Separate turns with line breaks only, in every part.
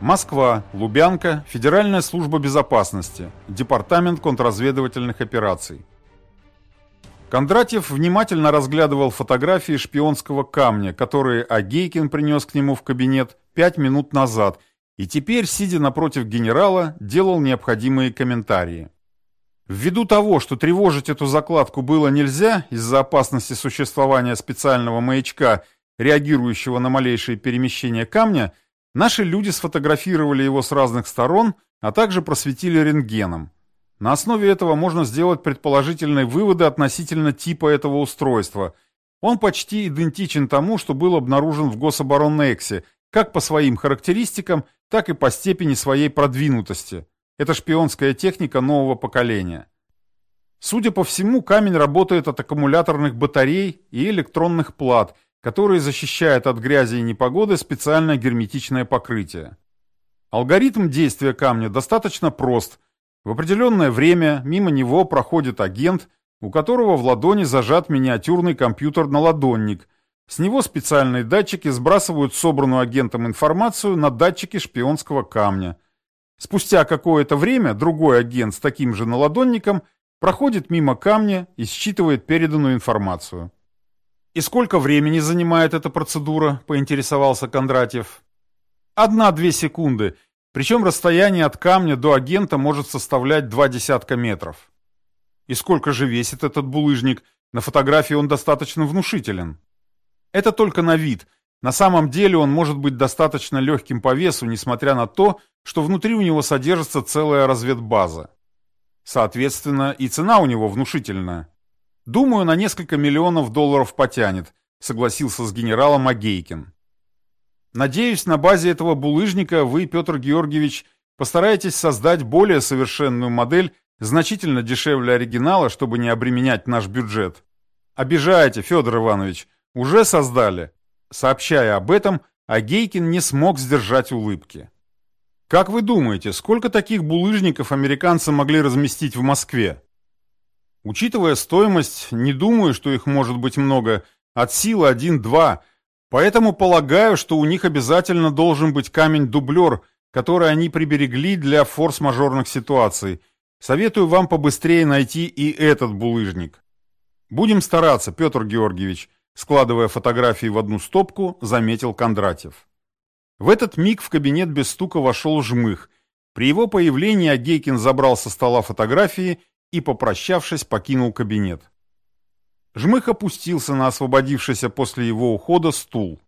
Москва, Лубянка, Федеральная служба безопасности, Департамент контрразведывательных операций. Кондратьев внимательно разглядывал фотографии шпионского камня, которые Агейкин принес к нему в кабинет пять минут назад, и теперь, сидя напротив генерала, делал необходимые комментарии. Ввиду того, что тревожить эту закладку было нельзя из-за опасности существования специального маячка, реагирующего на малейшие перемещения камня, наши люди сфотографировали его с разных сторон, а также просветили рентгеном. На основе этого можно сделать предположительные выводы относительно типа этого устройства. Он почти идентичен тому, что был обнаружен в Гособоронэксе, как по своим характеристикам, так и по степени своей продвинутости. Это шпионская техника нового поколения. Судя по всему, камень работает от аккумуляторных батарей и электронных плат, которые защищают от грязи и непогоды специальное герметичное покрытие. Алгоритм действия камня достаточно прост – в определенное время мимо него проходит агент, у которого в ладони зажат миниатюрный компьютер-наладонник. С него специальные датчики сбрасывают собранную агентом информацию на датчики шпионского камня. Спустя какое-то время другой агент с таким же наладонником проходит мимо камня и считывает переданную информацию. «И сколько времени занимает эта процедура?» – поинтересовался Кондратьев. «Одна-две секунды – причем расстояние от камня до агента может составлять два десятка метров. И сколько же весит этот булыжник? На фотографии он достаточно внушителен. Это только на вид. На самом деле он может быть достаточно легким по весу, несмотря на то, что внутри у него содержится целая разведбаза. Соответственно, и цена у него внушительная. Думаю, на несколько миллионов долларов потянет, согласился с генералом Агейкин. Надеюсь, на базе этого булыжника вы, Петр Георгиевич, постараетесь создать более совершенную модель, значительно дешевле оригинала, чтобы не обременять наш бюджет. Обижаете, Федор Иванович, уже создали. Сообщая об этом, Агейкин не смог сдержать улыбки. Как вы думаете, сколько таких булыжников американцы могли разместить в Москве? Учитывая стоимость, не думаю, что их может быть много, от силы один-два, Поэтому полагаю, что у них обязательно должен быть камень-дублер, который они приберегли для форс-мажорных ситуаций. Советую вам побыстрее найти и этот булыжник. Будем стараться, Петр Георгиевич, складывая фотографии в одну стопку, заметил Кондратьев. В этот миг в кабинет без стука вошел Жмых. При его появлении Агейкин забрал со стола фотографии и, попрощавшись, покинул кабинет. Жмых опустился на освободившийся после его ухода стул.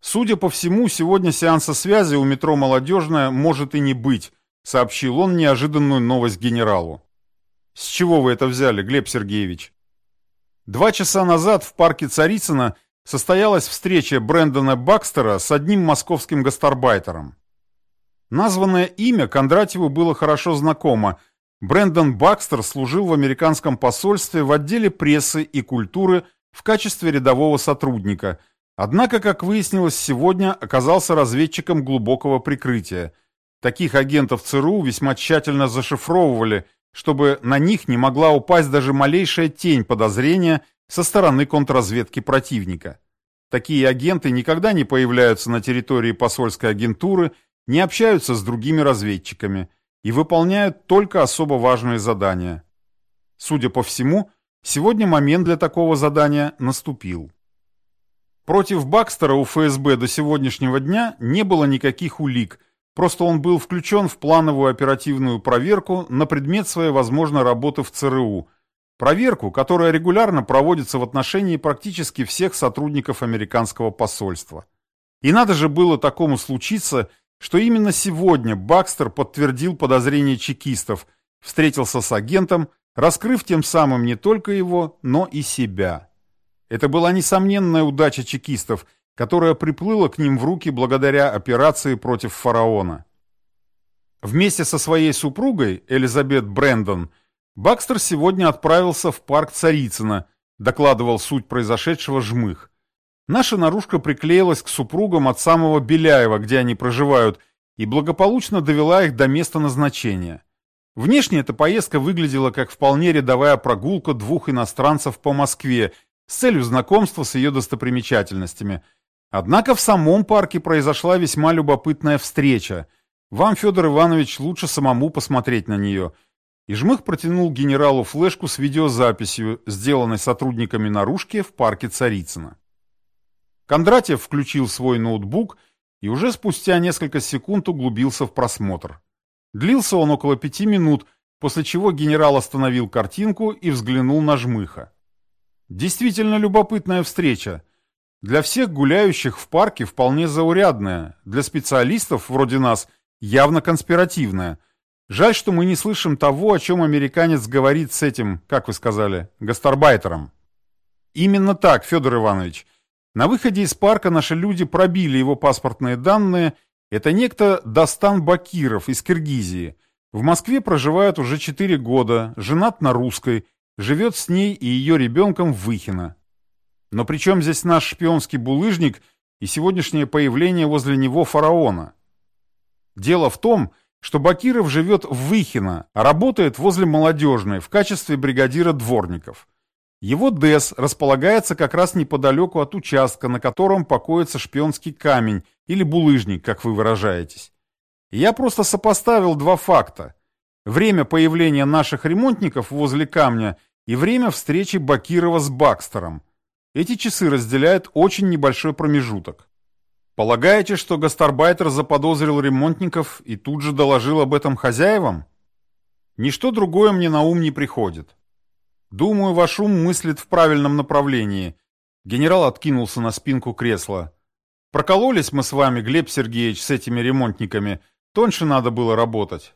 «Судя по всему, сегодня сеанса связи у метро «Молодежная» может и не быть», сообщил он неожиданную новость генералу. «С чего вы это взяли, Глеб Сергеевич?» Два часа назад в парке Царицына состоялась встреча Брэндона Бакстера с одним московским гастарбайтером. Названное имя Кондратьеву было хорошо знакомо – Брэндон Бакстер служил в американском посольстве в отделе прессы и культуры в качестве рядового сотрудника, однако, как выяснилось сегодня, оказался разведчиком глубокого прикрытия. Таких агентов ЦРУ весьма тщательно зашифровывали, чтобы на них не могла упасть даже малейшая тень подозрения со стороны контрразведки противника. Такие агенты никогда не появляются на территории посольской агентуры, не общаются с другими разведчиками – и выполняют только особо важные задания. Судя по всему, сегодня момент для такого задания наступил. Против Бакстера у ФСБ до сегодняшнего дня не было никаких улик, просто он был включен в плановую оперативную проверку на предмет своей возможной работы в ЦРУ, проверку, которая регулярно проводится в отношении практически всех сотрудников американского посольства. И надо же было такому случиться, что именно сегодня Бакстер подтвердил подозрения чекистов, встретился с агентом, раскрыв тем самым не только его, но и себя. Это была несомненная удача чекистов, которая приплыла к ним в руки благодаря операции против фараона. Вместе со своей супругой, Элизабет Брэндон, Бакстер сегодня отправился в парк Царицына, докладывал суть произошедшего жмых. Наша наружка приклеилась к супругам от самого Беляева, где они проживают, и благополучно довела их до места назначения. Внешне эта поездка выглядела как вполне рядовая прогулка двух иностранцев по Москве с целью знакомства с ее достопримечательностями. Однако в самом парке произошла весьма любопытная встреча. Вам, Федор Иванович, лучше самому посмотреть на нее. И Жмых протянул генералу флешку с видеозаписью, сделанной сотрудниками наружки в парке Царицына. Кондратьев включил свой ноутбук и уже спустя несколько секунд углубился в просмотр. Длился он около пяти минут, после чего генерал остановил картинку и взглянул на Жмыха. Действительно любопытная встреча. Для всех гуляющих в парке вполне заурядная, для специалистов вроде нас явно конспиративная. Жаль, что мы не слышим того, о чем американец говорит с этим, как вы сказали, гастарбайтером. Именно так, Федор Иванович. На выходе из парка наши люди пробили его паспортные данные. Это некто Дастан Бакиров из Киргизии. В Москве проживает уже 4 года, женат на русской, живет с ней и ее ребенком в Выхино. Но при чем здесь наш шпионский булыжник и сегодняшнее появление возле него фараона? Дело в том, что Бакиров живет в Выхино, а работает возле молодежной в качестве бригадира дворников. Его ДЭС располагается как раз неподалеку от участка, на котором покоится шпионский камень или булыжник, как вы выражаетесь. я просто сопоставил два факта. Время появления наших ремонтников возле камня и время встречи Бакирова с Бакстером. Эти часы разделяют очень небольшой промежуток. Полагаете, что гастарбайтер заподозрил ремонтников и тут же доложил об этом хозяевам? Ничто другое мне на ум не приходит. Думаю, ваш ум мыслит в правильном направлении. Генерал откинулся на спинку кресла. Прокололись мы с вами, Глеб Сергеевич, с этими ремонтниками. Тоньше надо было работать.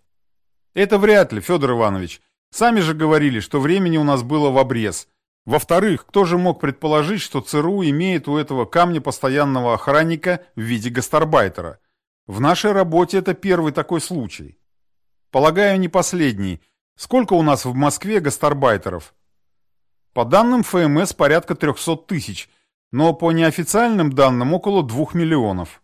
Это вряд ли, Федор Иванович. Сами же говорили, что времени у нас было в обрез. Во-вторых, кто же мог предположить, что ЦРУ имеет у этого камня постоянного охранника в виде гастарбайтера? В нашей работе это первый такой случай. Полагаю, не последний. Сколько у нас в Москве гастарбайтеров? По данным ФМС порядка 300 тысяч, но по неофициальным данным около 2 миллионов.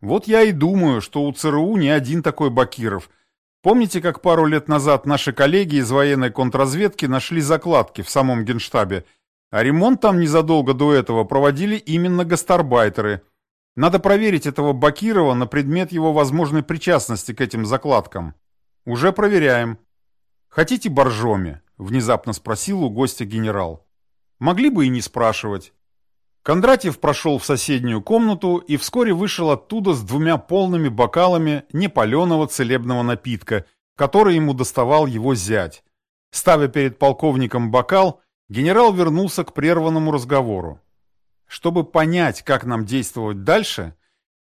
Вот я и думаю, что у ЦРУ не один такой Бакиров – Помните, как пару лет назад наши коллеги из военной контрразведки нашли закладки в самом генштабе, а ремонт там незадолго до этого проводили именно гастарбайтеры. Надо проверить этого Бакирова на предмет его возможной причастности к этим закладкам. Уже проверяем. Хотите боржоми? Внезапно спросил у гостя генерал. Могли бы и не спрашивать. Кондратьев прошел в соседнюю комнату и вскоре вышел оттуда с двумя полными бокалами непаленого целебного напитка, который ему доставал его зять. Ставя перед полковником бокал, генерал вернулся к прерванному разговору. Чтобы понять, как нам действовать дальше,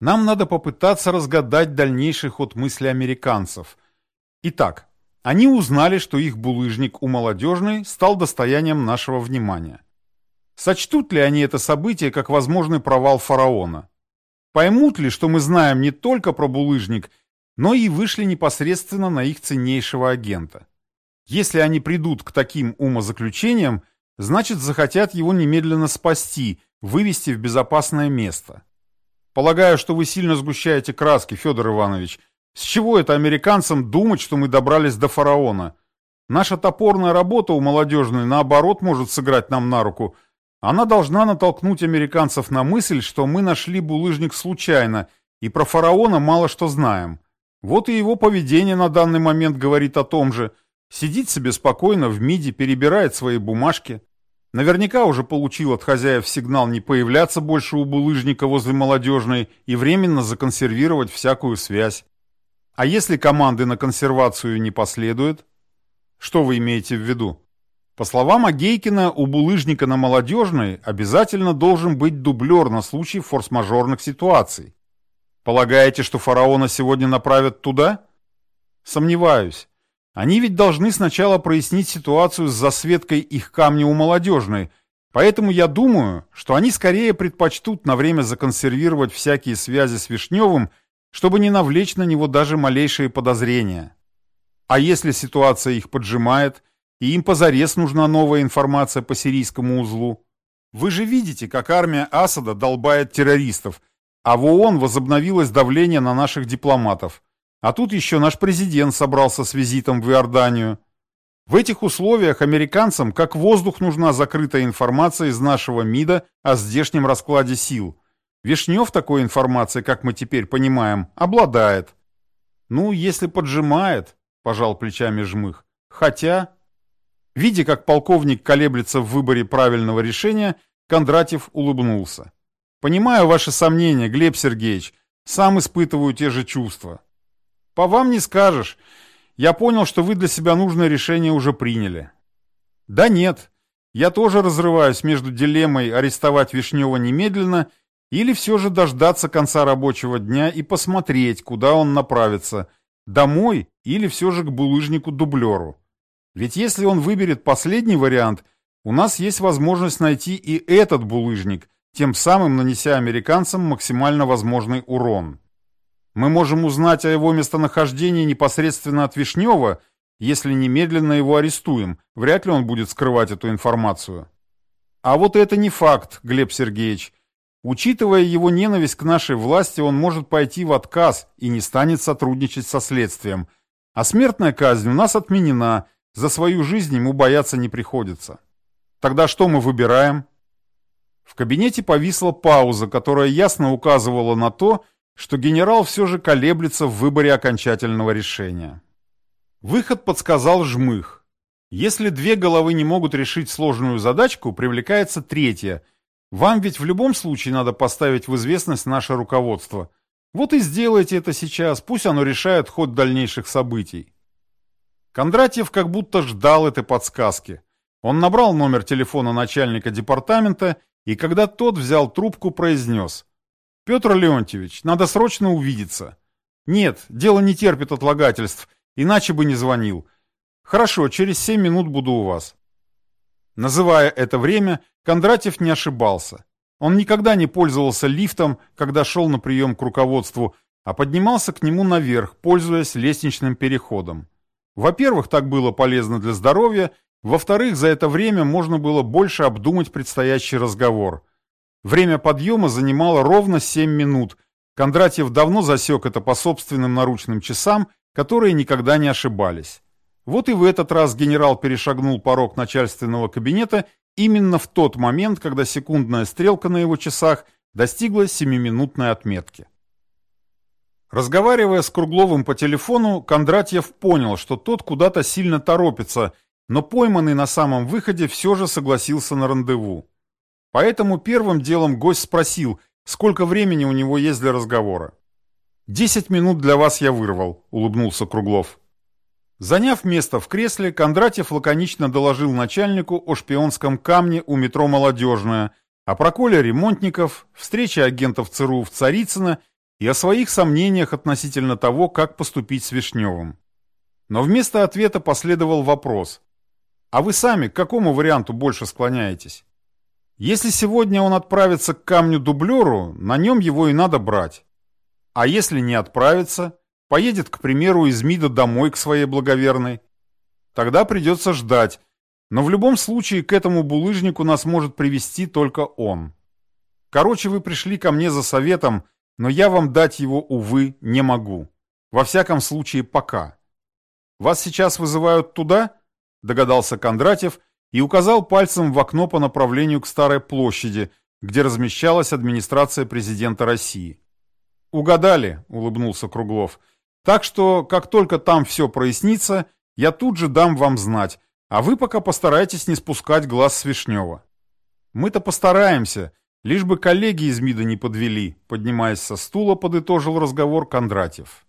нам надо попытаться разгадать дальнейший ход мысли американцев. Итак, они узнали, что их булыжник у молодежной стал достоянием нашего внимания. Сочтут ли они это событие как возможный провал фараона? Поймут ли, что мы знаем не только про булыжник, но и вышли непосредственно на их ценнейшего агента? Если они придут к таким умозаключениям, значит захотят его немедленно спасти, вывести в безопасное место. Полагаю, что вы сильно сгущаете краски, Федор Иванович. С чего это американцам думать, что мы добрались до фараона? Наша топорная работа у молодежной, наоборот, может сыграть нам на руку – она должна натолкнуть американцев на мысль, что мы нашли булыжник случайно и про фараона мало что знаем. Вот и его поведение на данный момент говорит о том же. Сидит себе спокойно в МИДе, перебирает свои бумажки. Наверняка уже получил от хозяев сигнал не появляться больше у булыжника возле молодежной и временно законсервировать всякую связь. А если команды на консервацию не последует? Что вы имеете в виду? По словам Агейкина, у булыжника на молодежной обязательно должен быть дублер на случай форс-мажорных ситуаций. Полагаете, что фараона сегодня направят туда? Сомневаюсь. Они ведь должны сначала прояснить ситуацию с засветкой их камня у молодежной, поэтому я думаю, что они скорее предпочтут на время законсервировать всякие связи с Вишневым, чтобы не навлечь на него даже малейшие подозрения. А если ситуация их поджимает – и им позарез нужна новая информация по сирийскому узлу. Вы же видите, как армия Асада долбает террористов, а в ООН возобновилось давление на наших дипломатов. А тут еще наш президент собрался с визитом в Иорданию. В этих условиях американцам как воздух нужна закрытая информация из нашего МИДа о здешнем раскладе сил. Вишнев такой информацией, как мы теперь понимаем, обладает. Ну, если поджимает, пожал плечами жмых. Хотя... Видя, как полковник колеблется в выборе правильного решения, Кондратьев улыбнулся. «Понимаю ваши сомнения, Глеб Сергеевич. Сам испытываю те же чувства. По вам не скажешь. Я понял, что вы для себя нужное решение уже приняли». «Да нет. Я тоже разрываюсь между дилеммой арестовать Вишнева немедленно или все же дождаться конца рабочего дня и посмотреть, куда он направится, домой или все же к булыжнику-дублеру. Ведь если он выберет последний вариант, у нас есть возможность найти и этот булыжник, тем самым нанеся американцам максимально возможный урон. Мы можем узнать о его местонахождении непосредственно от Вишнева, если немедленно его арестуем, вряд ли он будет скрывать эту информацию. А вот это не факт, Глеб Сергеевич. Учитывая его ненависть к нашей власти, он может пойти в отказ и не станет сотрудничать со следствием. А смертная казнь у нас отменена, за свою жизнь ему бояться не приходится. Тогда что мы выбираем? В кабинете повисла пауза, которая ясно указывала на то, что генерал все же колеблется в выборе окончательного решения. Выход подсказал Жмых. Если две головы не могут решить сложную задачку, привлекается третья. Вам ведь в любом случае надо поставить в известность наше руководство. Вот и сделайте это сейчас, пусть оно решает ход дальнейших событий. Кондратьев как будто ждал этой подсказки. Он набрал номер телефона начальника департамента и когда тот взял трубку, произнес. «Петр Леонтьевич, надо срочно увидеться». «Нет, дело не терпит отлагательств, иначе бы не звонил. Хорошо, через семь минут буду у вас». Называя это время, Кондратьев не ошибался. Он никогда не пользовался лифтом, когда шел на прием к руководству, а поднимался к нему наверх, пользуясь лестничным переходом. Во-первых, так было полезно для здоровья, во-вторых, за это время можно было больше обдумать предстоящий разговор. Время подъема занимало ровно 7 минут. Кондратьев давно засек это по собственным наручным часам, которые никогда не ошибались. Вот и в этот раз генерал перешагнул порог начальственного кабинета именно в тот момент, когда секундная стрелка на его часах достигла 7-минутной отметки. Разговаривая с Кругловым по телефону, Кондратьев понял, что тот куда-то сильно торопится – но пойманный на самом выходе все же согласился на рандеву. Поэтому первым делом гость спросил, сколько времени у него есть для разговора. «Десять минут для вас я вырвал», — улыбнулся Круглов. Заняв место в кресле, Кондратьев лаконично доложил начальнику о шпионском камне у метро «Молодежная», о проколе ремонтников, встрече агентов ЦРУ в Царицыно и о своих сомнениях относительно того, как поступить с Вишневым. Но вместо ответа последовал вопрос. А вы сами к какому варианту больше склоняетесь? Если сегодня он отправится к камню-дублеру, на нем его и надо брать. А если не отправится, поедет, к примеру, из МИДа домой к своей благоверной, тогда придется ждать, но в любом случае к этому булыжнику нас может привести только он. Короче, вы пришли ко мне за советом, но я вам дать его, увы, не могу. Во всяком случае, пока. Вас сейчас вызывают туда? догадался Кондратьев и указал пальцем в окно по направлению к Старой площади, где размещалась администрация президента России. «Угадали», — улыбнулся Круглов. «Так что, как только там все прояснится, я тут же дам вам знать, а вы пока постарайтесь не спускать глаз с Вишнева». «Мы-то постараемся, лишь бы коллеги из МИДа не подвели», — поднимаясь со стула, подытожил разговор Кондратьев.